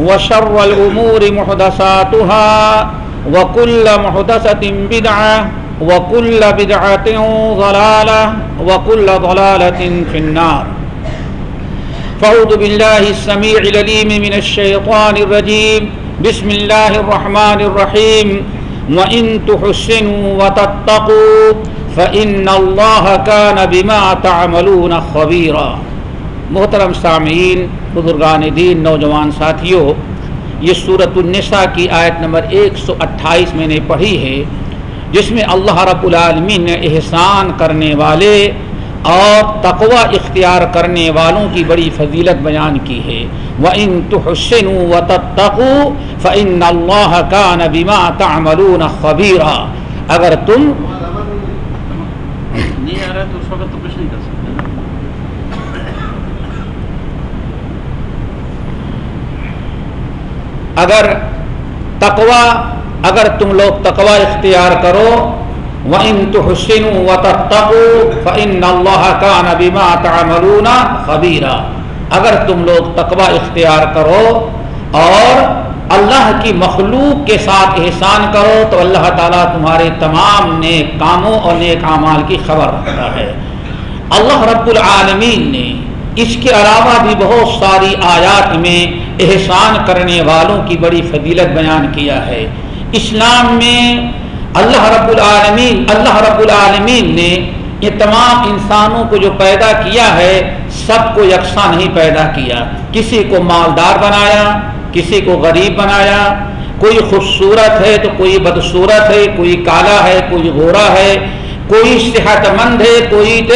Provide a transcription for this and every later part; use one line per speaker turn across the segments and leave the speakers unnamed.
وشر الأمور محدثاتها وكل محدثة بدعة وكل بدعة ضلالة وكل ضلالة في النار. فأعوذ بالله السميع العليم من الشيطان الرجيم. بسم الله الرحمن الرحيم. وإن تحسنوا وتتقوا فإن الله كان بما تعملون خبيرا. محترم سامعین، بزرگان دین، نوجوان ساتھیوں، یہ صورت النساء کی آیت نمبر ایک سو اٹھائیس میں نے پڑھی ہے، جس میں اللہ رب العالمین نے احسان کرنے والے اور تقوی اختیار کرنے والوں کی بڑی فضیلت بیان کی ہے۔ وہ ان تحسن و تقو فن اللہ کا نبیما تعملون خبیرہ اگر تم
نہیں آ رہا تو اس وقت تو کچھ نہیں کر سکتے نا
اگر تقوا اگر تم لوگ تقوا اختیار کرو وہ ان تو حسین و تقو فن اللہ کا نبیما تعملون خبیرہ اگر تم لوگ تقوا اختیار کرو اور اللہ کی مخلوق کے ساتھ احسان کرو، تو اللہ تعالیٰ تمہارے تمام نیک کاموں اور نیک اعمال کی خبر رکھتا ہے۔ اللہ رب العالمین نے اس کے علاوہ بھی بہت ساری آیات میں احسان کرنے والوں کی بڑی فضیلت بیان کیا ہے۔ اسلام میں اللہ رب العالمین، اللہ رب العالمین نے یہ تمام انسانوں کو جو پیدا کیا ہے، سب کو یکساں نہیں پیدا کیا۔ کسی کو مالدار بنایا، کسی کو غریب بنایا۔ کوئی خوبصورت ہے تو کوئی بدصورت ہے، کوئی کالا ہے، کوئی گورا ہے۔ کوئی صحت مند ہے، کوئی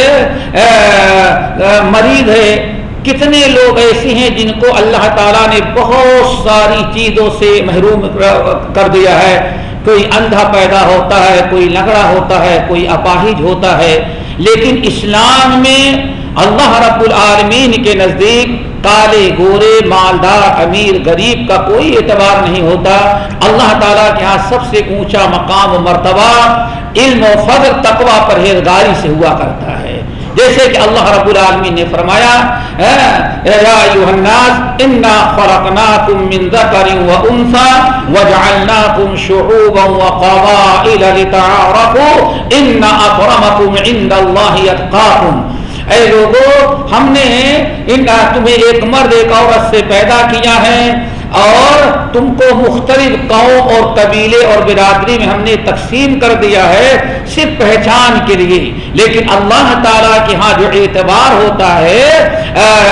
مریض ہے۔ کتنے لوگ ایسے ہیں جن کو اللہ تعالیٰ نے بہت ساری چیزوں سے محروم کر دیا ہے؟ کوئی اندھا پیدا ہوتا ہے، کوئی لگڑا ہوتا ہے، کوئی اپاہج ہوتا ہے۔ لیکن اسلام میں اللہ رب العالمین کے نزدیک کالے گورے، مالدار، امیر، غریب کا کوئی اعتبار نہیں ہوتا۔ اللہ تعالیٰ کے یہاں سب سے اونچا مقام و مرتبہ علم و فضل تقوا پرہیزگاری سے ہوا کرتا ہے۔ جیسے کہ اللہ رب العالمین نے فرمایا یا ایوہ الناس، انا خلقناکم من ذکر و انثى وجعلناکم شعوبا و قبائل لتعارفوا ان اکرمکم عند اللہ اتقاکم اے لوگو، ہم نے ان تمہیں ایک مرد، ایک عورت سے پیدا کیا ہے۔ اور تم کو مختلف قوم اور قبیلے اور برادری میں ہم نے تقسیم کر دیا ہے صرف پہچان کے لیے۔ لیکن اللہ تعالیٰ کے ہاں جو اعتبار ہوتا ہے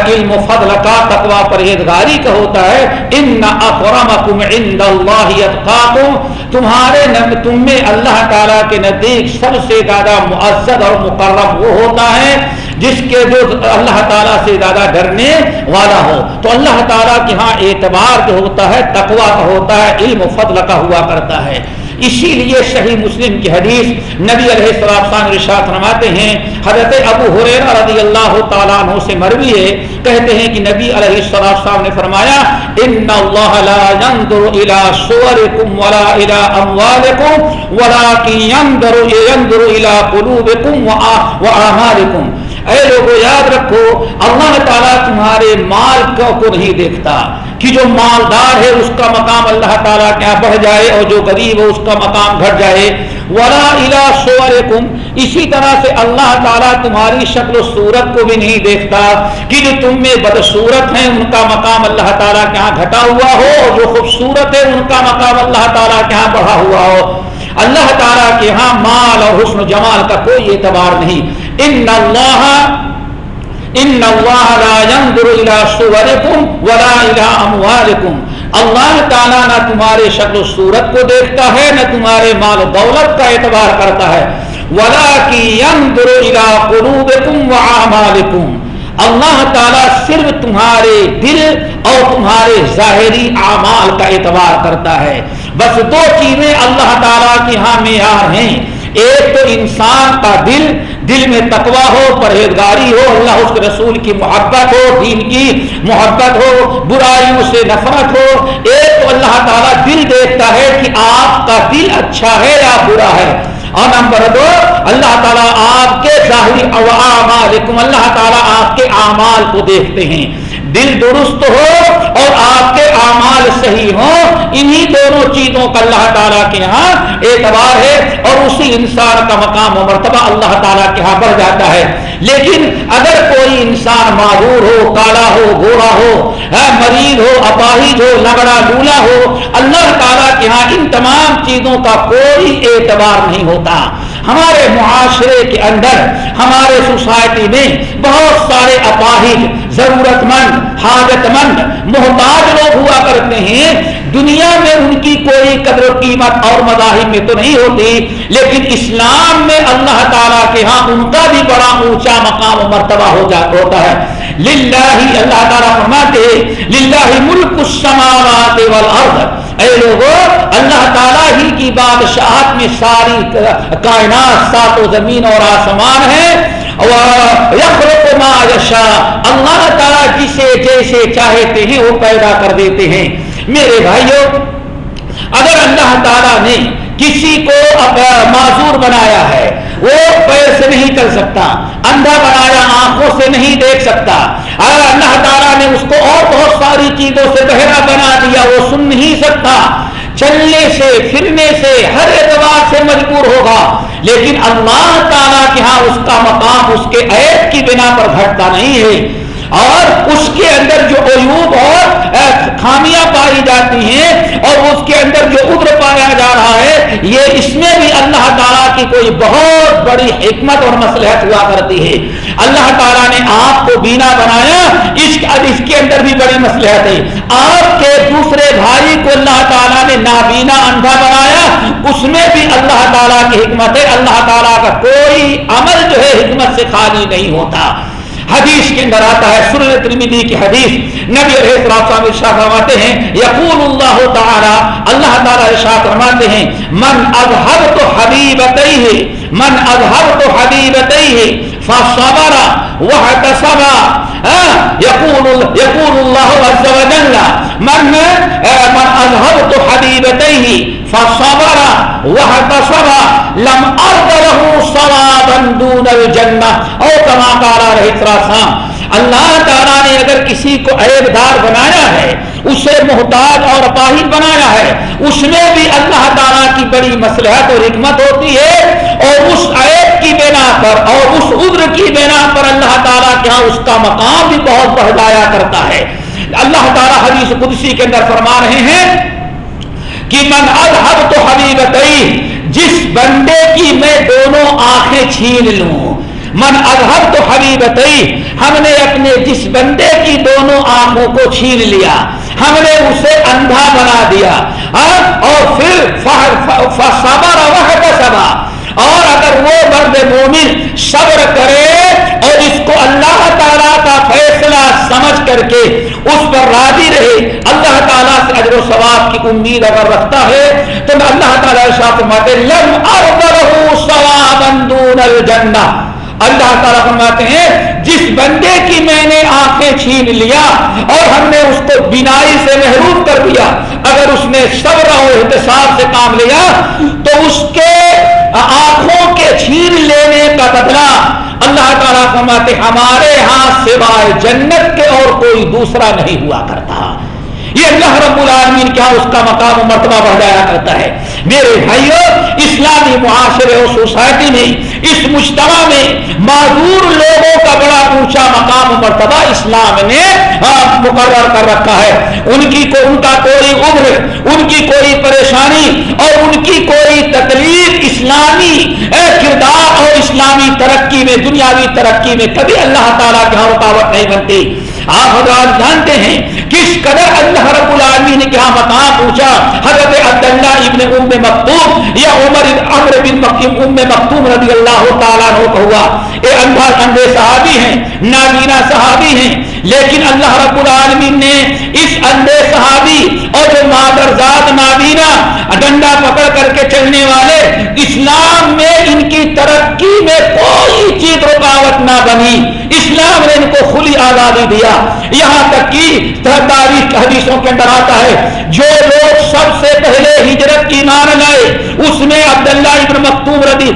علم و فضل کا تقوا پرہیزگاری کا ہوتا ہے۔ ان اکرمکم عند اللہ اتقاکم تمہارے تم میں اللہ تعالیٰ کے نزدیک سب سے زیادہ معزز اور مقرب وہ ہوتا ہے۔ جس کے جو اللہ تعالیٰ سے زیادہ ڈرنے والا ہو۔ تو اللہ تعالیٰ کے ہاں اعتبار جو ہوتا ہے تقوا کا ہوتا ہے، علم و فضل کا ہوا کرتا ہے۔ اسی لیے صحیح مسلم کی حدیث نبی علیہ السلام رشاد فرماتے ہیں، حضرت ابو حریرہ رضی اللہ تعالیٰ عنہ سے مروی ہے۔ کہتے ہیں کہ نبی علیہ السلام نے فرمایا، ان اللہ لا ينظر الى صوركم ولا الى اموالكم ولكن ينظر ينظر الى قلوبكم واعمالكم اے لوگو یاد رکھو، اللہ تعالیٰ تمہارے مال کو نہیں دیکھتا کہ جو مالدار ہے اس کا مقام اللہ تعالیٰ کے یہاں بڑھ جائے اور جو غریب ہے اس کا مقام گھٹ جائے۔ ولا الا صورکم اسی طرح سے اللہ تعالیٰ تمہاری شکل و صورت کو بھی نہیں دیکھتا کہ جو تم میں بدصورت ہیں، ان کا مقام اللہ تعالیٰ کے ہاں گھٹا ہوا ہو اور جو خوبصورت ہے، ان کا مقام اللہ تعالیٰ کے ہاں بڑھا ہوا ہو۔ اللہ تعالیٰ کے ہاں مال اور حسن و جمال کا کوئی اعتبار نہیں۔ ان اللہ ان اللہ لا ينظر الى صورکم ولا الى اموالکم اللہ تعالیٰ نہ تمہارے شکل و صورت کو دیکھتا ہے، نہ تمہارے مال و دولت کا اعتبار کرتا ہے۔ ولا کی ينظر الى قلوبکم واعمالکم اللہ تعالیٰ صرف تمہارے دل اور تمہارے ظاہری اعمال کا اعتبار کرتا ہے۔ بس دو چیزیں اللہ تعالیٰ کی ہاں معیار ہیں۔ ایک تو انسان کا دل دل میں تقوا ہو، پرہیزگاری ہو، اللہ اس کے رسول کی محبت ہو، دین کی محبت ہو، برائیوں سے نفرت ہو۔ ایک تو اللہ تعالیٰ دل دیکھتا ہے کہ آپ کا دل اچھا ہے یا برا ہے۔ اور نمبر دو، اللہ تعالیٰ آپ کے ظاہری اللہ تعالیٰ آپ کے اعمال کو دیکھتے ہیں۔ دل درست ہو اور آپ کے اعمال صحیح ہوں، انہی دونوں چیزوں کا اللہ تعالیٰ کے یہاں اعتبار ہے اور اسی انسان کا مقام و مرتبہ اللہ تعالیٰ کے یہاں بڑھ جاتا ہے۔ لیکن اگر کوئی انسان معذور ہو، کالا ہو گوڑا ہو مریض ہو، اپاہج ہو، لگڑا لولا ہو، اللہ تعالیٰ کے یہاں ان تمام چیزوں کا کوئی اعتبار نہیں ہوتا۔ ہمارے معاشرے کے اندر، ہمارے سوسائٹی میں بہت سارے اپاہج ضرورت مند حاجت مند محتاج لوگ ہوا کرتے ہیں۔ دنیا میں ان کی کوئی قدر و قیمت اور مذاہب میں تو نہیں ہوتی، لیکن اسلام میں اللہ تعالیٰ کے ہاں ان کا بھی بڑا اونچا مقام و مرتبہ ہو جاتا ہوتا ہے۔ للہ اللہ تعالیٰ فرماتے للہ ملک السماوات والارض۔ اے لوگو، اللہ تعالیٰ ہی کی بادشاہت میں ساری کائنات سات و زمین اور آسمان ہے اللہ تعالیٰ جسے جیسے چاہتے ہیں وہ پیدا کر دیتے ہیں۔ میرے بھائیوں اگر اللہ تعالیٰ نے کسی کو معذور بنایا ہے، وہ پیر سے نہیں چل سکتا، اندھا بنایا آنکھوں سے نہیں دیکھ سکتا۔ اگر اللہ تعالیٰ نے اس کو اور بہت ساری چیزوں سے بہرا بنا دیا، وہ سن نہیں سکتا۔ چلنے سے، پھرنے سے ہر اعتبار سے مجبور ہوگا۔ لیکن اللہ تعالیٰ کے ہاں اس کا مقام، اس کے عیب کی بنا پر گھٹتا نہیں ہے۔ اور اس کے اندر جو عیوب اور خامیاں پائی جاتی ہیں اور اس کے اندر جو ادر پایا جا رہا ہے، یہ اس میں بھی کی کوئی بہت بڑی حکمت اور مسلحت ہوا کرتی ہے۔ اللہ تعالیٰ نے آپ کو بینا بنایا، اس اس کے اندر بھی بڑی مسلحت ہے۔ آپ کے دوسرے بھائی کو اللہ تعالیٰ نے نابینا اندھا بنایا، اس میں بھی اللہ تعالیٰ کی حکمت ہے۔ اللہ تعالیٰ کا کوئی عمل جو ہے حکمت سے خالی نہیں ہوتا۔ حدیث کے اندر آتا ہے، سنن ترمیدی کی حدیث۔ نبی علیہ السلام ارشاد فرماتے ہیں، یقول اللہ تعالی اللہ تعالی ارشاد فرماتے ہیں، من اظہر تو حبیبتیہ، من اظہر تو حبیبتیہ فصبر واحتسب يقول يقول الله عز وجل، من من؟ اذهب تو حبیبتیہ فصبر واحتسب لم ارد له صوابا دون الجنہ او کما قال علیہ السلام اللہ تعالیٰ نے اگر کسی کو عیب دار بنایا ہے، اسے محتاج اور اپاہد بنایا ہے، اس میں بھی اللہ تعالیٰ کی بڑی مسلحت اور حکمت ہوتی ہے، اور اس عیب کی بنا پر اور اس عذر کی بنا پر اللہ تعالیٰ کے ہاں اس کا مقام بھی بہت بڑھ جایا کرتا ہے۔ اللہ تعالیٰ حدیث قدسی کے اندر فرما رہے ہیں کہ من اذهب تو حبیبتئی جس بندے کی میں دونوں آنکھیں چھین لوں۔ من اذهب تو حبیبتئی ہم نے اپنے جس بندے کی دونوں آنکھوں کو چھین لیا، ہم نے اسے اندھا بنا دیا۔ ہاں، اور پھر فہر فصبر وحتسبا اور اگر وہ مرد مومن صبر کرے اور اس کو اللہ تعالیٰ کا فیصلہ سمجھ کر کے اس پر راضی رہے، اللہ تعالیٰ سے اجر و ثواب کی امید اگر رکھتا ہے، تو اللہ تعالیٰ فرماتے، لم اربرہ ثوابا دون الجنہ۔ اللہ تعالیٰ فرماتے ہیں، جس بندے کی میں نے آنکھیں چھین لیا اور ہم نے اس کو بینائی سے محروم کر دیا، اگر اس نے صبر اور احتساب سے کام لیا، تو اس کے آنکھوں کے چھین لینے کا بدلہ اللہ تعالیٰ فرماتے ہمارے ہاں سوائے جنت کے اور کوئی دوسرا نہیں ہوا کرتا۔ یہ اللہ رب العالمین کیا اس کا مقام و مرتبہ بڑھ جایا کرتا ہے؟ میرے بھائیوں اسلامی معاشرے اور سوسائٹی میں، اس مشتبہ میں معذور لوگوں کا بڑا اونچا مقام و مرتبہ اسلام نے مقرر کر رکھا ہے۔ ان کی کو ان کا کوئی عمر، ان کی کوئی پریشانی اور ان کی کوئی تکلیف اسلامی کردار اور اسلامی ترقی میں، دنیاوی ترقی میں کبھی اللہ تعالیٰ کی ہاں رکاوٹ نہیں بنتی۔ آپ حضرات جانتے ہیں کس قدر اللہ رب العالمین نے کیا مقام پوچھا؟ حضرت عبداللہ ابن ام مکتوم یا عمر عمر بن مکتوم، ام مکتوم رضی اللہ تعالیٰ عنہ کو ہوا۔ اے اندھا اندھے صحابی ہیں، نابینا صحابی ہیں، لیکن اللہ رب العالمین نے اس اندھے صحابی اور جو مادر ذات نابینا، ڈنڈا پکڑ کر کے چلنے والے، اسلام میں ان کی ترقی میں کوئی چیز رکاوٹ نہ بنی۔ اسلام نے ان کو کھلی آزادی دیا۔ یہاں تک کہ تاریخ حدیثوں کے اندر آتا ہے، جو لوگ سب سے پہلے ہجرت کی مان لائے، اس میں عبداللہ ابن مکتوم رضی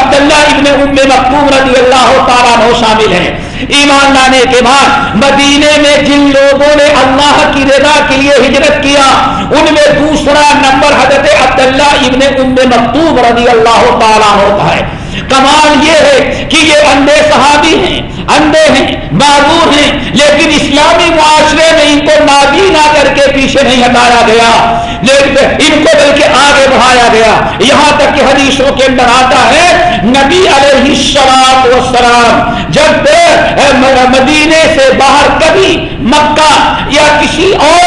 عبداللہ ابن ام مکتوم رضی اللہ تعالیٰ شامل ہیں۔ ایمان لانے کے بعد مدینے میں جن لوگوں نے اللہ کی رضا کے لیے ہجرت کیا، ان میں دوسرا نمبر حضرت عبداللہ ابن ام مکتوب رضی اللہ تعالیٰ ہوتا ہے۔ کمال یہ ہے کہ یہ اندھے صحابی ہیں، اندھے ہیں معذور ہیں، لیکن اسلامی معاشرے میں ان کو نابینا کر کے پیچھے نہیں ہٹایا گیا۔ لیکن ان کو بلکہ آگے بڑھایا گیا۔ یہاں تک کہ حدیثوں کے اندر آتا ہے، نبی علیہ السلام جب مدینے سے باہر کبھی مکہ یا کسی اور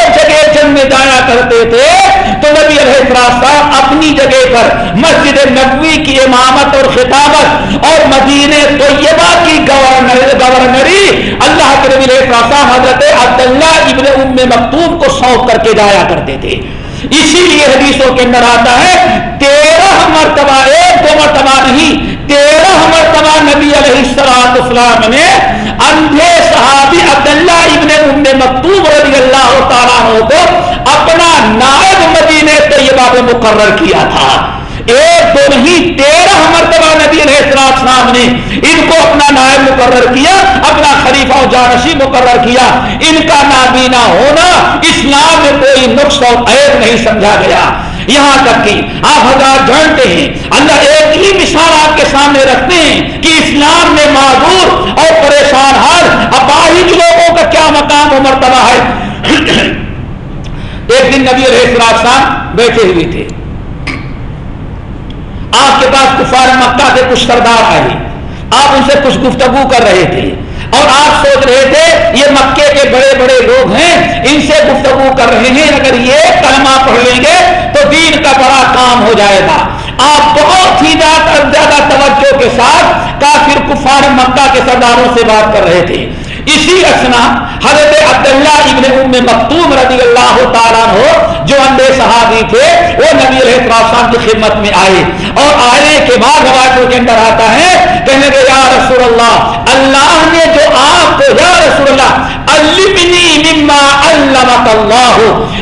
جگہ میں جایا کرتے تھے، تو نبی علیہ السلام اپنی جگہ پر مسجد نبوی کی امامت اور خطابت اور مدینے طیبہ کی گورنری اللہ کے نبی علیہ السلام حضرت عبداللہ ابن ام مکتوب کو سونپ کر کے جایا کرتے تھے۔ اسی لیے حدیثوں کے اندر آتا ہے، تیرہ مرتبہ ایک دو مرتبہ نہیں، تیرہ مرتبہ نبی علیہ السلام نے اندھے صحابی عبداللہ ابن ام مکتوب رضی اللہ تعالیٰ کو اپنا نائب مدینہ طیبہ میں مقرر کیا تھا۔ ایک دو نہیں تیرہ مرتبہ نبی علیہ السلام نے ان کو اپنا نائب مقرر کیا، اپنا خلیفہ و جانشی مقرر کیا۔ ان کا نابینا ہونا اسلام میں کوئی نقص اور عیب نہیں سمجھا گیا۔ یہاں تک کہ آپ حضرات جانتے ہیں، اللہ ایک ہی مثال آپ کے سامنے رکھتے ہیں کہ اسلام میں معذور اور پریشان حال اپاہج لوگوں کا کیا مقام و مرتبہ ہے۔ ایک دن نبی علیہ السلام بیٹھے ہوئے تھے۔ آپ کے پاس کفار مکہ کے کچھ سردار آئے۔ آپ ان سے کچھ گفتگو کر رہے تھے۔ اور آپ سوچ رہے تھے، یہ مکے کے بڑے بڑے لوگ ہیں، ان سے گفتگو کر رہے ہیں، اگر یہ کلمہ پڑھ لیں گے تو دین کا بڑا کام ہو جائے گا۔ آپ بہت ہی زیادہ توجہ کے ساتھ کافر کفار مکہ کے سرداروں سے بات کر رہے تھے۔ اسی اسنا حضرت عبداللہ ابن ام مکتوم رضی اللہ تعالیٰ ہو جو اندے صحابی تھے، وہ نبی علیہ السلام کی خدمت میں آئے۔ اور آنے کے بعد روایتوں کے اندر آتا ہے، کہنے کہ یا رسول اللہ اللہ نے جو آپ کو، یا رسول اللہ علمنی مما علمت اللہ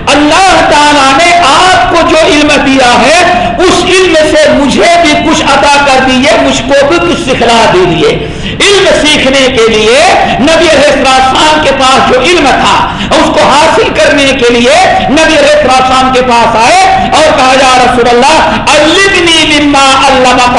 اللہ تعالیٰ نے آپ کو جو علم دیا ہے، اس علم سے مجھے بھی کچھ عطا کر دیے، مجھ کو بھی کچھ سکھلا دیجیے علم سیکھنے کے لیے نبی علیہ السلام کے پاس جو علم تھا، اس کو حاصل کرنے کے لیے نبی علیہ السلام کے پاس آئے اور کہا، یا رسول اللہ، علمنی مما علمک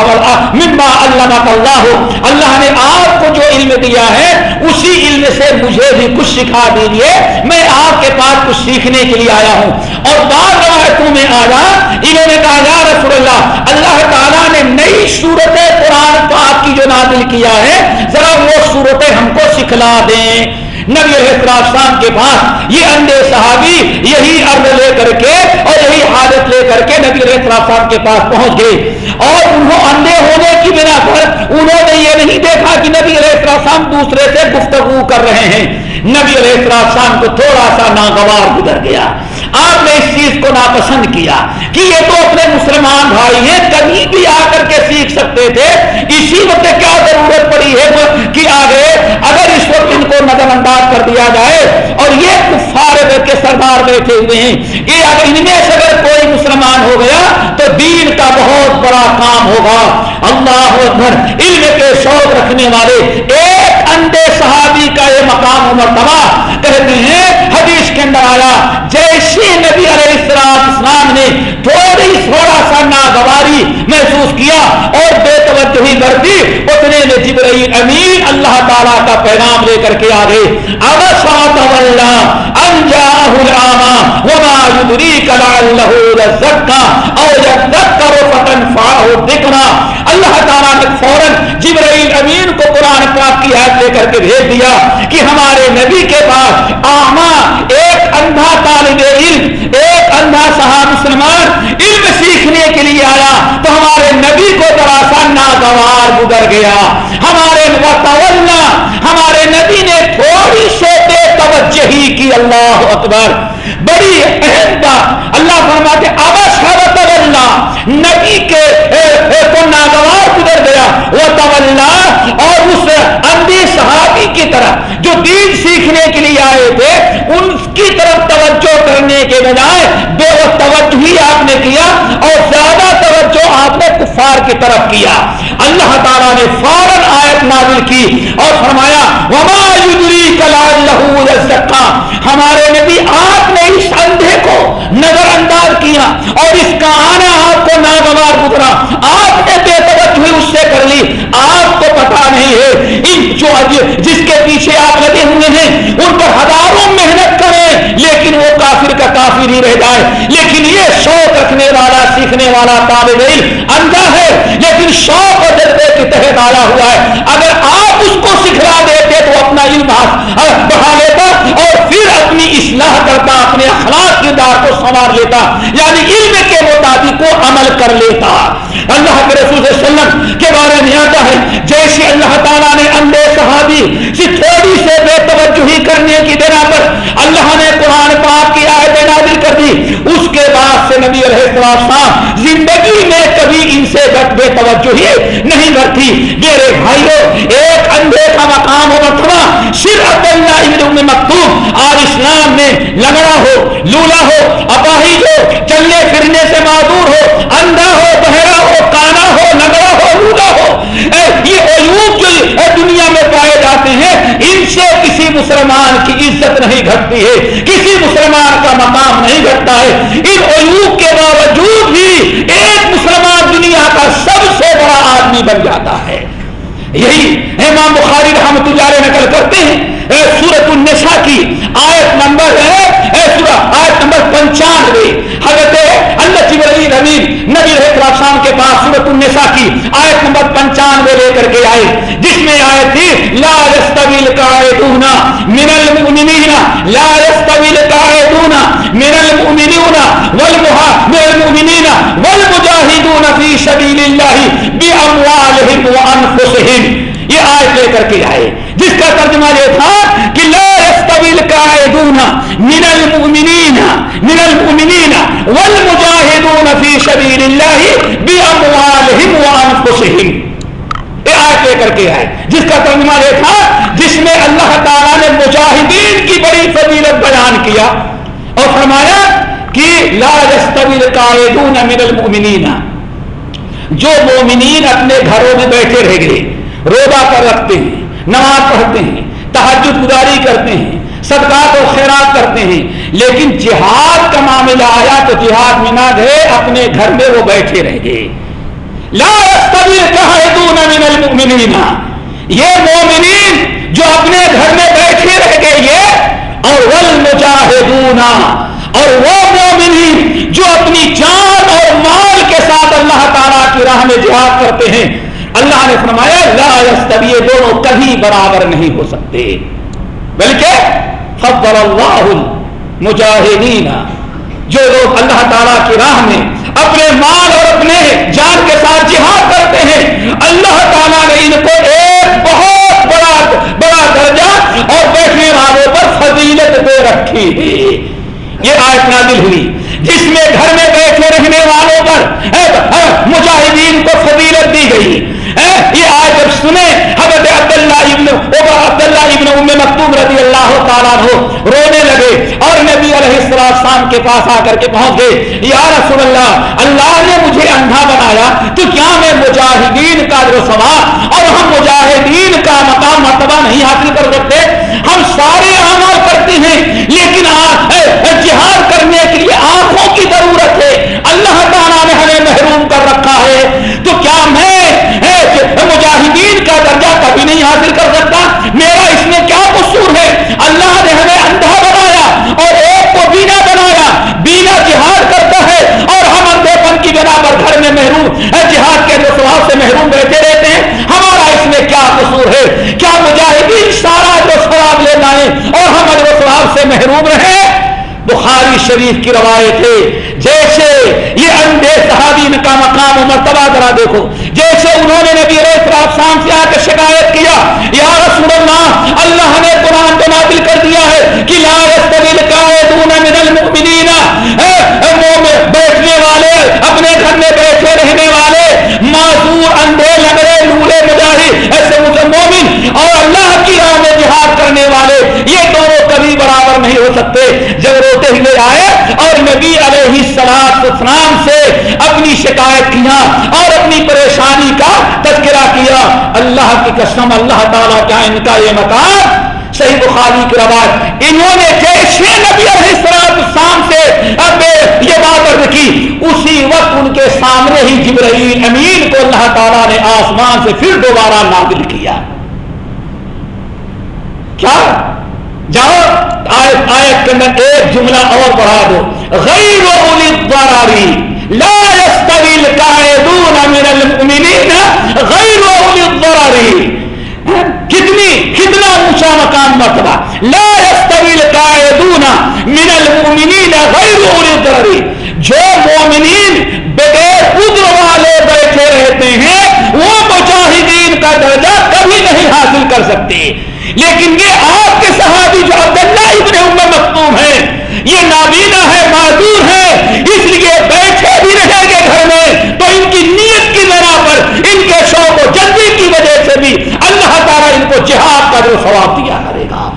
مما علمک اللہ۔ اللہ نے آپ کو جو علم دیا ہے، اسی علم سے مجھے بھی کچھ سکھا دیجیے۔ میں آپ کے پاس کچھ سیکھنے کے لیے آیا ہوں۔ اور بعض روایتوں میں آیا انہوں نے کہا، یا رسول اللہ اللہ تعالیٰ نے نئی صورت قرآن پاک کی جو نازل کیا ہے، ذرا وہ صورتیں ہم کو سکھلا دیں۔ نبی علیہ السلام کے پاس یہ اندھے صحابی یہی عرض لے کر کے اور یہی حالت لے کر کے نبی علیہ السلام کے پاس پہنچ گئے۔ اور انہوں اندھے ہونے کی بنا پر انہوں نے یہ نہیں دیکھا کہ نبی علیہ السلام دوسرے سے گفتگو کر رہے ہیں۔ نبی علیہ السلام کو تھوڑا سا ناگوار گزر گیا۔ آپ نے اس چیز کو ناپسند کیا کہ یہ تو اپنے مسلمان بھائی ہیں، کبھی بھی آ کر کے سیکھ سکتے تھے۔ اسی وقت کیا ضرورت پڑی ہے کہ آگے اگر اس وقت ان کو نظر انداز کر دیا جائے اور یہ کفار کے سردار بیٹھے ہوئے ہیں کہ اگر ان میں سے اگر کوئی مسلمان ہو گیا تو دین کا بہت بڑا کام ہوگا۔ اللہ اکبر، علم کے شوق رکھنے والے ایک اندے صحابی کا یہ مقام و مرتبہ کہتے ہیں، حدیث کے اندر آیا جیسے لیے نبی علیہ السلام اسلام نے تھوڑی تھوڑا سا ناگواری محسوس کیا اور بے توجہی کر دی۔ اتنے نے جبرائیل امین اللہ تعالیٰ کا پیغام لے کر کے آ گئے اب اللہ تعالیٰ نے فوراً جبرائیل امین کو قرآن پاک کی حید لے کر کے بھیج دیا کہ ہمارے نبی کے پاس آما، ایک اندھا طالب علم، ایک اندھا صحاب مسلمان علم سیکھنے کے لیے آیا تو ہمارے نبی کو ذرا سا ناگوار گزر گیا۔ ہمارے ہمارے نبی نے تھوڑی سے توجہ ہی کی اللہ اکبر بڑی اہم بات اللہ فرماتے ابا شرط اللہ نبی کے کو ناگوار گزر گیا وہ طلّہ اور اس اندھی صحابی کی طرح جو دین سیکھنے کے لیے آئے تھے، ان کی طرف توجہ کرنے کے بجائے بے وہ توجہ ہی آپ نے کیا اور زیادہ توجہ آپ نے کفار کی طرف کیا۔ اللہ تعالیٰ نے فوراً آیت نازل کی اور فرمایا، وما ہمارے نبی آپ نے اس اندھے کو نظر انداز کیا اور اس کا آنا آپ کو ناگوار گزرا آپ نے بے توجہ اس سے کر لی آپ کو پتا نہیں ہے ان جو جس کے پیچھے آپ لگے ہوئے ہیں، ان پر ہزاروں محنت کریں، لیکن وہ کافر کا کافر ہی رہ جائے۔ لیکن یہ شوق رکھنے والا، سیکھنے والا طالب علم اندھا ہے، لیکن شوق اور جذبے کے تحت آیا ہوا ہے۔ اگر آپ اس کو سکھلا دیں اپنا علم بڑھا لیتا اور پھر اپنی اصلاح کرتا، اپنے اخلاق کردار کو سنوار لیتا یعنی علم کے مطابق وہ عمل کر لیتا۔ اللہ کے رسول صلی اللہ علیہ وسلم کے بارے میں آتا ہے، جیسے اللہ تعالیٰ نے اندے صحابی سے تھوڑی سے بے توجہی کرنے کی بنا پر اللہ نے قرآن پاک کی آیت نازل کر دی۔ اس کے بعد سے نبی علیہ السلام زندگی میں کبھی ان سے بے توجہی نہیں کرتی میرے بھائیوں، ایک اندھے کا مقام ہو مرتبہ صرف اللہ مکتوب اور اسلام میں لگڑا ہو، لولا ہو، اپاہی ہو، چلنے پھرنے سے معذور ہو بہرا ہو کانا ہو لگڑا ہو لولا ہو یہ عیوب جو دنیا میں پائے جاتے ہیں ان سے کسی مسلمان کی عزت نہیں گھٹتی ہے، کسی مسلمان کا مقام نہیں گھٹتا ہے۔ ان عیوب کے باوجود بھی ایک مسلمان دنیا کا سب سے بڑا آدمی بن جاتا ہے۔ یہی امام بخاری رحمت اللہ علیہ نقل کرتے ہیں۔ سورت النساء کی آیت نمبر ہے، اے سورہ آیت نمبر پنچانوے۔ حضرت اللہ جبرائیل امین نبی السلام کے پاس سورت النساء کی آیت نمبر پنچانوے لے کر کے آئے، جس میں آئے تھی، لا يستویل قائدون من المؤمنین، لا يستویل قائدون من المؤمنین والمہا من المؤمنین والمجاہدون فی سبیل اللہ باموالہم وانفسہم۔ یہ آیت لے کر کے آئے، جس کا ترجمہ یہ تھا کہ لا يستويل قائدون من المؤمنين من المؤمنين والمجاهدون في سبيل الله باموالهم وانفسهم یہ آیت لے کر کے آئے جس کا ترجمہ یہ تھا، جس میں اللہ تعالی نے مجاہدین کی بڑی فضیلت بیان کیا اور فرمایا کہ لا يستويل قائدون من المؤمنين جو مومنین اپنے گھروں میں بیٹھے رہ گئے، روزہ کر رکھتے ہیں، نماز پڑھتے ہیں تحجد گزاری کرتے ہیں، صدقات و خیرات کرتے ہیں لیکن جہاد کا معاملہ آیا تو جہاد میں نہ گئے اپنے گھر میں وہ بیٹھے رہ گئے لا من المؤمنین۔ یہ مومنین جو اپنے گھر میں بیٹھے رہ گئے یہ اور والمجاہدون۔ اور وہ مومنین جو اپنی جان اور مال کے ساتھ اللہ تعالیٰ کی راہ میں جہاد کرتے ہیں۔ اللہ نے فرمایا، لا یستوی، یہ دونوں کبھی برابر نہیں ہو سکتے۔ بلکہ فضل اللہ المجاہدین جو لوگ اللہ تعالیٰ کی راہ میں اپنے مال اور اپنے جان کے ساتھ جہاد کرتے ہیں، اللہ تعالیٰ نے ان کو ایک بہت بڑا بڑا درجہ اور بیٹھنے والوں پر فضیلت دے رکھی۔ ہے یہ آیت نازل ہوئی۔ جس میں گھر میں بیٹھے رہنے والوں پر مجاہدین کو فضیلت دی گئی۔ یہ آج جب سنے حضرت عبداللہ ابن عبداللہ ابن ام مکتوب رضی اللہ تعالیٰ ہو اور نبی علیہ السلام کے پاس آ کر کے پہنچ گئے۔ یا رسول اللہ اللہ نے مجھے اندھا بنایا، تو کیا میں مجاہدین کا جو سوال اور ہم مجاہدین کا مقام مرتبہ نہیں حاصل کر سکتے؟ ہم سارے عمل کرتے ہیں، لیکن جہاد کرنے کے لیے آنکھوں کی ضرورت ہے۔ اللہ تعالیٰ نے ہمیں محروم کر رکھا ہے تو کیا میں مجاہدین کا درجہ کبھی نہیں حاصل کر سکتا محروم رہے، بخاری شریف کی روایت ہے، جیسے یہ اندھے صحابی کا مقام و مرتبہ ذرا دیکھو، جیسے انہوں نے نبی شام سے آ کر شکایت کیا، یا رسول اللہ اللہ نے قرآن کو نازل کر دیا ہے کہ لا يستوي القاعدون من المؤمنین بیٹھنے والے، اپنے گھر میں بیٹھے رہنے والے، معذور، اندھے، لگڑے، لولے، مجاہد مومن اور اللہ کی راہ میں جہاد کرنے والے، یہ دونوں کبھی برابر نہیں ہو سکتے۔ جب روتے ہوئے آئے اور نبی علیہ السلام سے اپنی شکایت کیا اور اپنی پریشانی کا تذکرہ کیا، اللہ کی قسم، اللہ تعالیٰ کیا ان کا یہ مکان صحیح بخاری کی روایت، انہوں نے جیسے نبی علیہ السلام سے اب یہ بات عرض کی، اسی وقت ان کے سامنے ہی جبرائیل امین کو اللہ تعالیٰ نے آسمان سے پھر دوبارہ نازل کیا۔ کیا؟ جاؤ، آیت آیت کے اندر ایک جملہ اور بڑھا دو۔ غیر لا يستوي القاعدون من المؤمنين غیر الضراری کتنی کتنا اونچا مقام مرتبہ لا يستوي القاعدون من المؤمنين غیر الضراری جو مومنین بغیر عذر والے بیٹھے رہتے ہیں وہ مجاہدین کا درجہ کبھی نہیں حاصل کر سکتے لیکن یہ آپ کے صحابی جو عبداللہ ابن ام مختوم ہے یہ نابینا ہے معذور ہے اس لیے بیٹھے بھی رہیں گے گھر میں تو ان کی نیت کی ذرا پر ان کے شوق و جلدی کی وجہ سے بھی اللہ تعالیٰ ان کو جہاد کا جو ثواب دیا کرے گا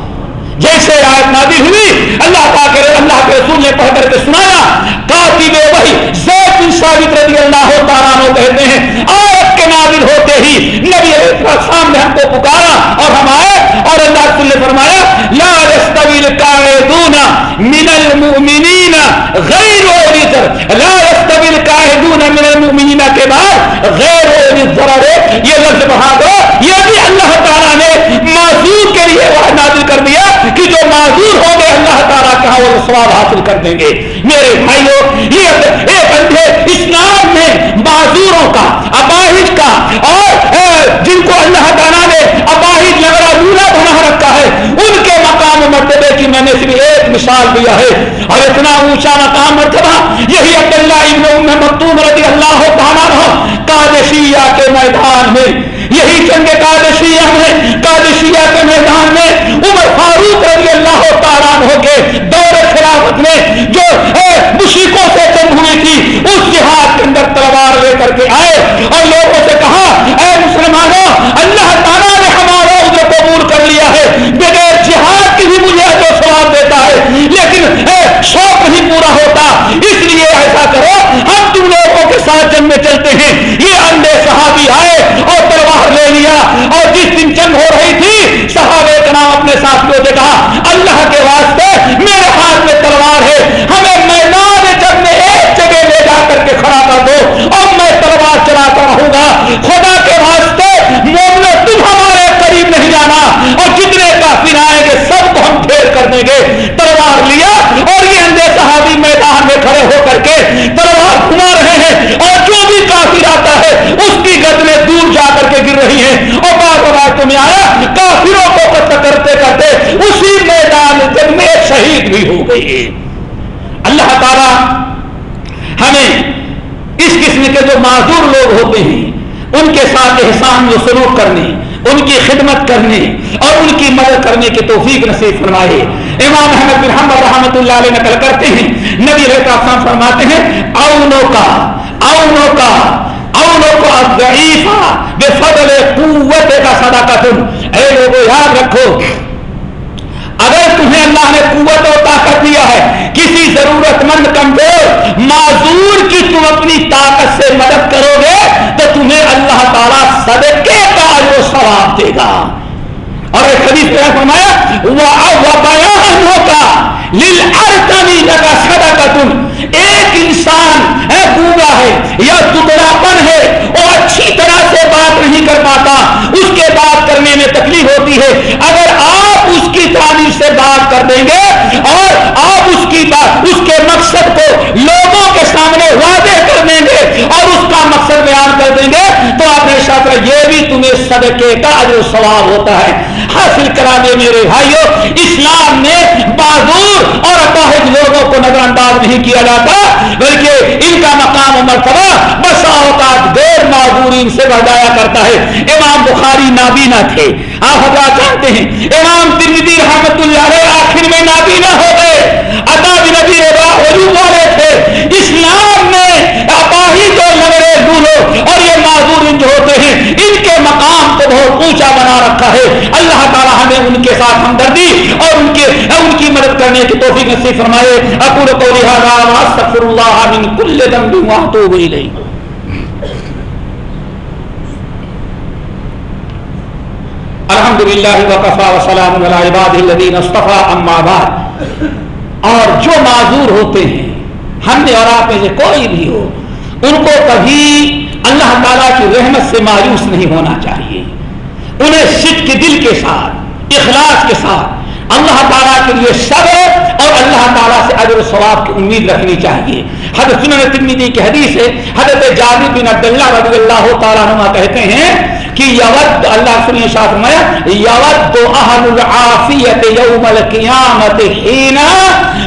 جیسے آیت نادی ہوئی اللہ کے اللہ کے رسول نے پڑھ کر کے سنایا کافی بے وہی زید بن ثابت رضی اللہ تعالیٰ کہتے ہیں آیت کے نادل ہوتے ہی نبی السلام نے ہم کو پکارا اور ہم آئے اور اللہ رسول نے فرمایا لا يستوي القاعدون من المؤمنین غیر ذر لا يستوي القاعدون من المؤمنین کے بعد غیر ذر یہ لفظ بڑھا دو یہ بھی اللہ تعالیٰ نے معذور کے لیے وہ نازل کر دیا کہ جو معذور ہو گئے اللہ تعالیٰ کہا وہ سواب حاصل کر دیں گے۔ میرے بھائیوں، یہ ایک اندھے اسلام میں معذوروں کا اپاہج کا، اور جن کو اللہ تعالیٰ نے اپاہج لگڑا لولا بنا رکھا ہے، ان کے مقام مرتبے کی میں نے صرف ایک مثال دیا ہے۔ اور اتنا اونچا مقام مرتبہ، یہی عبداللہ ابن ام مکتوم رضی اللہ تعالیٰ قادشیہ کے میدان میں، یہی جنگ قادشیہ میں قادشیہ کے میدان میں عمر فاروق رضی اللہ تعالیٰ ہو کے دور خلافت میں جو مشرقوں سے جنگ ہوئی تھی اس جہاد کے اندر تلوار لے کر کے آئے اور لوگوں سے کہا، اے مسلمانوں، اللہ تعالیٰ نے ہمارا ادھر قبول کر لیا ہے۔ بغیر جہاد کی بھی مجھے جو سواب دیتا ہے، لیکن اے شوق نہیں پورا ہوتا۔ اس لیے ایسا کرو، ہم تم لوگوں کے ساتھ جنگ میں چلتے ہیں۔ یہ اندھے صحابی آئے اور تلوار لے لیا اور جس دن جنگ ہو رہی تھی صحابے کا نام اپنے ساتھیوں سے کہا اللہ کے واسطے میرے ہاتھ میں تلوار ہے ہمیں میدان جب میں ایک جگہ لے جا کر کے کھڑا کر دو اور میں تلوار چلاتا رہوں گا خدا کے واسطے مومنو تم ہمارے قریب نہیں جانا اور جتنے کافر آئیں گے سب کو ہم پھیر کر دیں گے تلوار لیا اور یہ اندھے صحابی میدان میں کھڑے ہو کر کے تلوار گھما رہے ہیں اور جو بھی کافر آتا ہے اس کی گدلیں دور جا کر کے گر رہی ہیں اور بار بار تمہیں آیا کافروں کو قتل کرتے کرتے اسی میدان جب میں شہید بھی ہو گئی اللہ تعالی ہمیں اس قسم کے جو معذور لوگ ہوتے ہیں ان کے ساتھ احسان و سلوک کرنے ان کی خدمت کرنے اور ان کی مدد کرنے کی توفیق نصیب فرمائے۔ امام احمد بن حمد رحمۃ اللہ علیہ نقل کرتے ہیں۔ نبی رحم فرماتے ہیں اونو کا اونو کا اونو بے فضل قوت کا صدقہ تم۔ اے لوگوں یاد رکھو، اگر تمہیں اللہ نے قوت اور طاقت دیا ہے، کسی ضرورت مند کمزور ثواب دے گا۔ اور ایک حدیث پہ فرمایا وہ بیان سدا کا تم ایک انسان ہے گوگا ہے، یا دبڑاپن ہے اور اچھی طرح سے بات نہیں کر پاتا۔ اس کے بات کرنے میں تکلیف ہوتی ہے۔ اگر آپ اس کی تعریف سے بات کر دیں گے، اور آپ اس کی بات اس کے مقصد کو لوگوں کے سامنے واضح کر دیں گے، اور اس کا مقصد بیان کر دیں گے تو آپ یہ بھی تمہیں صدقے کا جو ثواب ہوتا ہے۔ حاصل کرا دے میرے بھائیوں اسلام نے بازور اور اپاہج لوگوں کو نظر انداز نہیں کیا جاتا، بلکہ ان کا مقام و مرتبہ بسا اوقات غیر معذورین سے بڑھایا کرتا ہے۔ امام بخاری نابینا تھے۔ آپ حضرات جانتے ہیں، امام ترمیدی رحمت اللہ علیہ آخر میں نابینا ہو گئے۔ عطا بن نبی والے تھے۔ اسلام میں اپاہی جو لگڑے دولو اور یہ معذور جو ہوتے ہیں ان کے مقام کو بہت اونچا بنا رکھا ہے اللہ ہمیں ان کے ساتھ ہمدردی اور ان کے ان کی مدد کرنے کی توفیق نصیب فرمائے۔ اقول قولی هذا واستغفر الله من كل ذنب واتوب الیہ۔ الحمد للہ وقفا وسلام عباد الذین اصطفى اما بعد۔ اور جو معذور ہوتے ہیں، ہم نے اور آپ میں سے کوئی بھی ہو، ان کو کبھی اللہ تعالیٰ کی رحمت سے مایوس نہیں ہونا چاہیے۔ انہیں سچ کے دل کے ساتھ اخلاص کے ساتھ اللہ تعالیٰ کے لیے صبر اور اللہ تعالیٰ سے اجر و ثواب کی امید رکھنی چاہیے۔ حضرت سنن ترمیدی کی حدیث ہے، حضرت جابر بن عبداللہ رضی اللہ تعالیٰ عنہ کہتے ہیں کہ یود، اللہ سنیے شاہ فرمایا، یود اہل العافیت یوم القیامت حین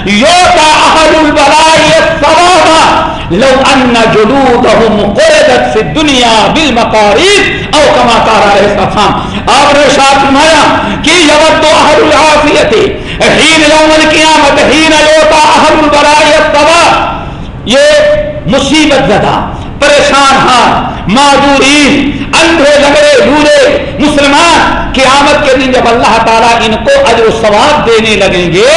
یوتا اہل البلائی الثواب۔ لو ان جلودهم قردت فی الدنیا بالمقارید او کما قال علیہ السلام آپ نے شاہ فرمایا کہ یود اہل العافیت، حین یوم القیامت، حین یوتا اہل البلائی الثواب یہ مصیبت زدہ، پریشان ہاں معذورین، اندھے لگڑے بھولے مسلمان قیامت کے دن جب اللہ تعالیٰ ان کو اجر و ثواب دینے لگیں گے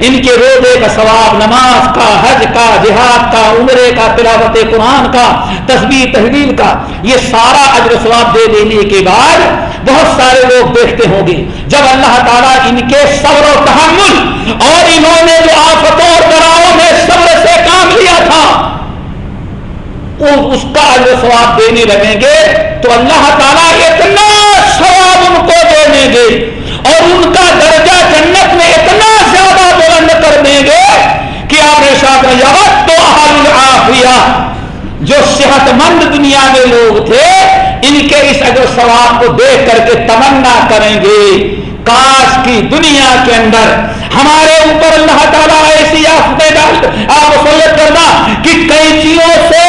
ان کے روزے کا ثواب نماز کا، حج کا، جہاد کا، عمرے کا، تلاوت قرآن کا تصویر تحویل کا، یہ سارا اجر ثواب دے دینے کے بعد بہت سارے لوگ دیکھتے ہوں گے۔ جب اللہ تعالیٰ ان کے صبر و تحمل اور انہوں نے جو آفتوں اور دراؤں میں صبر سے کام لیا تھا، اس کا اجر ثواب دینے لگیں گے، تو اللہ تعالیٰ اتنا ثواب ان کو دینے گے اور ان کا درجہ جنت میں اتنا زیادہ کر دیں گے کہ آپ نے ساتھ یوت تو العافیہ، جو صحت مند دنیا میں لوگ تھے، ان کے اس اجر ثواب کو دیکھ کر کے تمنا کریں گے۔ کاش کی دنیا کے اندر ہمارے اوپر اللہ تعالیٰ ایسی آفتیں ڈال، آپ مسلط کرنا کہ کئی سے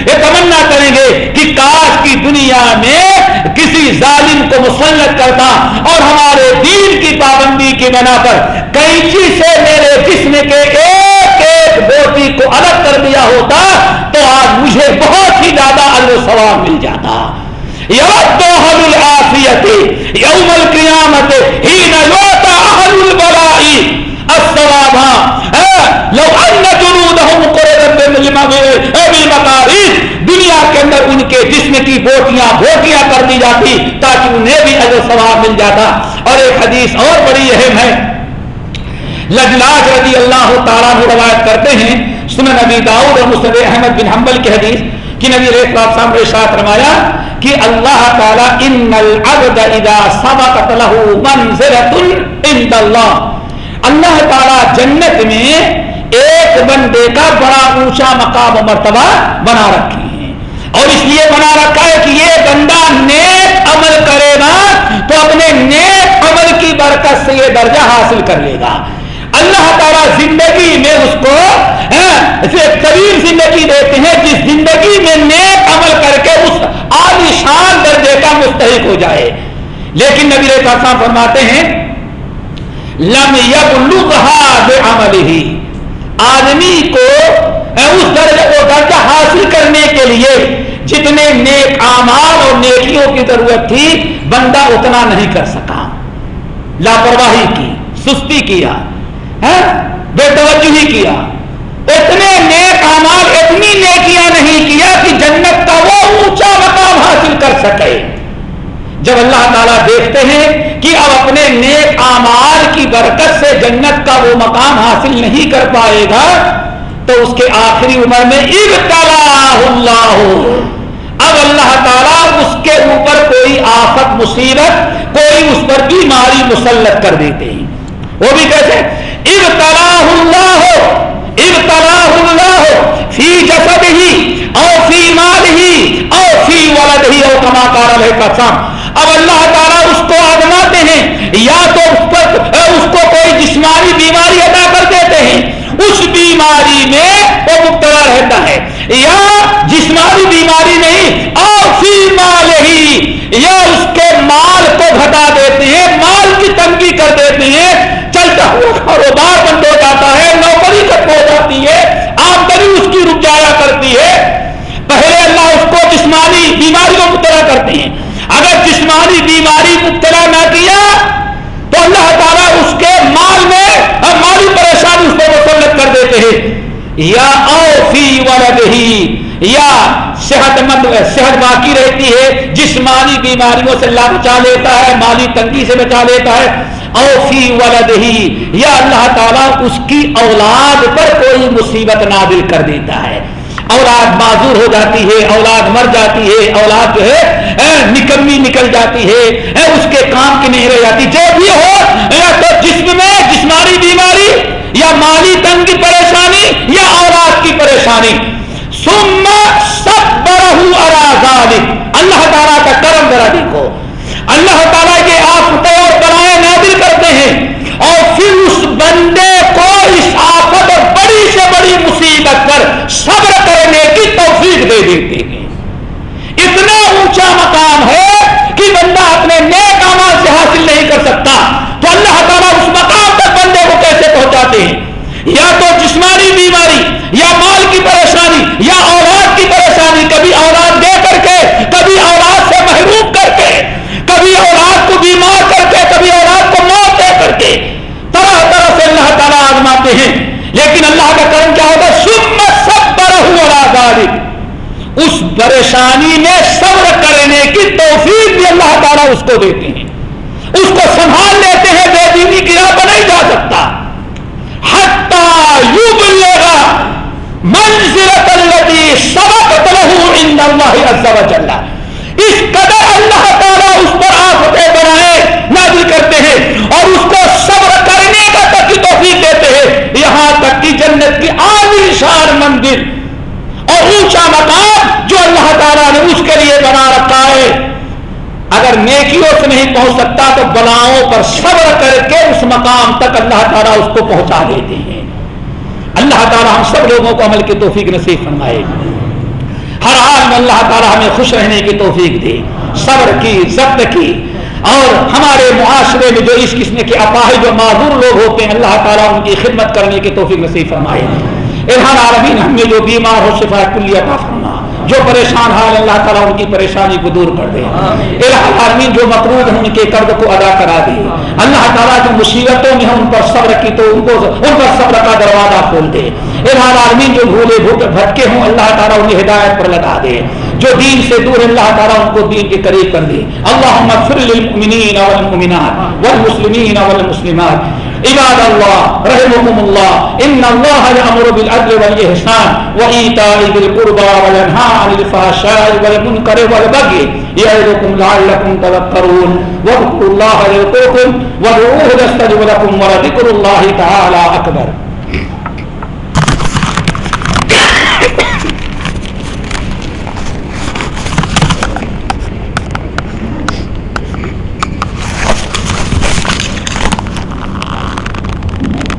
یہ تمنا کریں گے کہ کاش کی دنیا میں کسی ظالم کو مسلط کرتا اور ہمارے دین کی پابندی کی بنا پر قینچی سے میرے جسم کے ایک ایک بوٹی کو الگ کر دیا ہوتا تو آج مجھے بہت ہی زیادہ اللہ ثواب مل جاتا۔ یوم القیامت ہی نوتا اہل البلائی۔ الثواب لو ان جنودهم قربت بالمقارير کے اندر ان کے جسم کی بوٹیاں بوٹیاں کر دی جاتی تاکہ انہیں بھی اجر ثواب مل جاتا۔ اور ایک حدیث اور بڑی اہم ہے۔ لجلاج رضی اللہ تعالیٰ روایت کرتے ہیں۔ سنن نبی داؤد اور مصطف احمد بن حنبل کی حدیث کہ نبی علیہ الصلوۃ والسلام نے ارشاد فرمایا کہ اللہ تعالی ان العبد اذا سبقت له منزله عند الله اللہ تعالی جنت میں ایک بندے کا بڑا اونچا مقام و مرتبہ بنا رکھے۔ اور اس لیے بنا رکھا ہے کہ یہ بندہ نیک عمل کرے گا تو اپنے نیک عمل کی برکت سے یہ درجہ حاصل کر لے گا۔ اللہ تعالیٰ زندگی میں اس کو ہاں، طویل زندگی دیتے ہیں جس زندگی میں نیک عمل کر کے اس عالی شان درجے کا مستحق ہو جائے۔ لیکن نبی صاحب فرماتے ہیں، لم عمل ہی آدمی کو اس درجے کو درجہ حاصل کرنے کے لیے جتنے نیک اعمال اور نیکیوں کی ضرورت تھی، بندہ اتنا نہیں کر سکا۔ لاپرواہی کی، سستی کیا بے توجہ کیا۔ اتنے نیک امال اتنی نیکیاں نہیں کیا کہ جنت کا وہ اونچا مقام حاصل کر سکے۔ جب اللہ تعالیٰ دیکھتے ہیں کہ اب اپنے نیک امال کی برکت سے جنت کا وہ مقام حاصل نہیں کر پائے گا تو اس کے آخری عمر میں اللہ. اب اللہ تعالیٰ اس کے اوپر کوئی آفت مصیبت، کوئی اس پر بیماری مسلط کر دیتے ہیں. وہ بھی کیسے ابتلاہ اللہ ابتلاہ اللہ فی جسد ہی او فی مال ہی او فی ولد ہی او کما کار علیہ قسم اب اللہ تعالیٰ اس کو آزماتے ہیں، یا تو اس پر، اس کو کوئی جسمانی بیماری ادا کر دیتے ہیں. اس بیماری میں وہ مبتلا رہتا ہے، یا جسمانی بیماری نہیں، اور فی مال ہی، یا اس کے مال کو گھٹا دیتے ہیں مال کی تنگی کر دیتے ہیں چلتا ہوا کاروبار بند ہو جاتا ہے، نوکری ختم ہو جاتی ہے، آمدنی اس کی رک جایا کرتی ہے۔ پہلے اللہ اس کو جسمانی بیماری کو مبتلا کرتے ہیں۔ اگر جسمانی بیماری مبتلا نہ کیا، تو اللہ تعالیٰ اس کے مال میں مالی پریشانی اس کو مسلط کر دیتے ہیں یا او فی ولدہی، یا صحت مند صحت باقی رہتی ہے، جسمانی بیماریوں سے اللہ بچا لیتا ہے، مالی تنگی سے بچا لیتا ہے او فی ولدہی، یا اللہ تعالیٰ اس کی اولاد پر کوئی مصیبت نازل کر دیتا ہے۔ اولاد معذور ہو جاتی ہے، اولاد مر جاتی ہے، اولاد جو ہے نکمی نکل جاتی ہے اس کے کام کی نہیں رہ جاتی جو بھی ہو یا تو جسم میں جسمانی بیماری یا مالی تنگ کی پریشانی یا اولاد کی پریشانی۔ سم سب اللہ تعالیٰ کا کرم ذرا دیکھو۔ اللہ تعالیٰ کے آپ اور بنائے نادر کرتے ہیں۔ اور پھر اس بندے کو اس آفت اور بڑی سے بڑی مصیبت پر صبر کرنے کی توفیق دے دیتے ہیں۔ اتنا اونچا مقام ہے کہ بندہ اپنے نیک عمل سے حاصل نہیں کر سکتا تو اللہ تعالیٰ اس مقام تک بندے کو کیسے پہنچاتے ہیں۔ یا تو جسمانی بیماری، یا مال کی پریشانی، یا اولاد کی پریشانی۔ کبھی اولاد دے کر کے، کبھی اولاد سے محروم کر کے، کبھی اولاد کو بیمار کر کے، کبھی اولاد کو موت دے کر کے۔ طرح طرح سے اللہ تعالیٰ آزماتے ہیں۔ لیکن اللہ کا کرم کیا ہوتا ہے؟ سب اس پریشانی میں صبر کرنے کی توفیق بھی اللہ تعالیٰ اس کو دیتے ہیں۔ اس کو سنبھال لیتے ہیں، بے دینی کی راہ پر نہیں جا سکتا له اللہ عز و جل۔ اس قدر اللہ تعالیٰ اس پر آفتیں بنائے، نازل کرتے ہیں اور اس کو صبر کرنے کا تک توفیق دیتے ہیں۔ یہاں تک کہ جنت کی عالی شان مندر اور اونچا مقام جو اللہ تعالیٰ نے اس کے لیے بنا رکھا ہے۔ اگر نیکیوں سے نہیں پہنچ سکتا تو بلاؤں پر صبر کر کے اس مقام تک اللہ تعالیٰ اس کو پہنچا دیتے ہیں۔ اللہ تعالیٰ ہم سب لوگوں کو عمل کی توفیق نصیب فرمائے۔ ہر میں اللہ تعالیٰ ہمیں خوش رہنے کی توفیق دے صبر کی ضبط کی۔ اور ہمارے معاشرے میں جو اس قسم کے اپاہی جو معذور لوگ ہوتے ہیں اللہ تعالیٰ ان کی خدمت کرنے کی توفیق نصیب فرمائے۔ ارحان عالمین ہم میں جو بیمار ہو شفا کلی عطا فرما جو پریشان حال اللہ تعالیٰ ان کی پریشانی کو دور کر دے۔ الہی عالمین جو مقروض ہیں ان کے قرض کو ادا کرا دے۔ اللہ تعالیٰ جو مصیبتوں میں ان پر صبر کی تو ان کو ان پر صبر کا دروازہ کھول دے۔ الہی عالمین جو بھولے بھٹکے ہوں، اللہ تعالیٰ انہیں ہدایت پر لگا دے۔ جو دین سے دور اللہ تعالیٰ ان کو دین کے قریب کر دے۔ اللہم اغفر للمؤمنین والمؤمنات والمسلمین والمسلمات۔ عباد اللہ رحمكم اللہ، ان اللہ یامر بالعدل والاحسان وایتاء ذی القربى وینھا عن الفحشاء والمنکر والبغي یعظکم لعلکم تذکرون۔ واذکروا اللہ یذکرکم وادعوه یستجب لكم ولذکر اللہ تعالی اکبر۔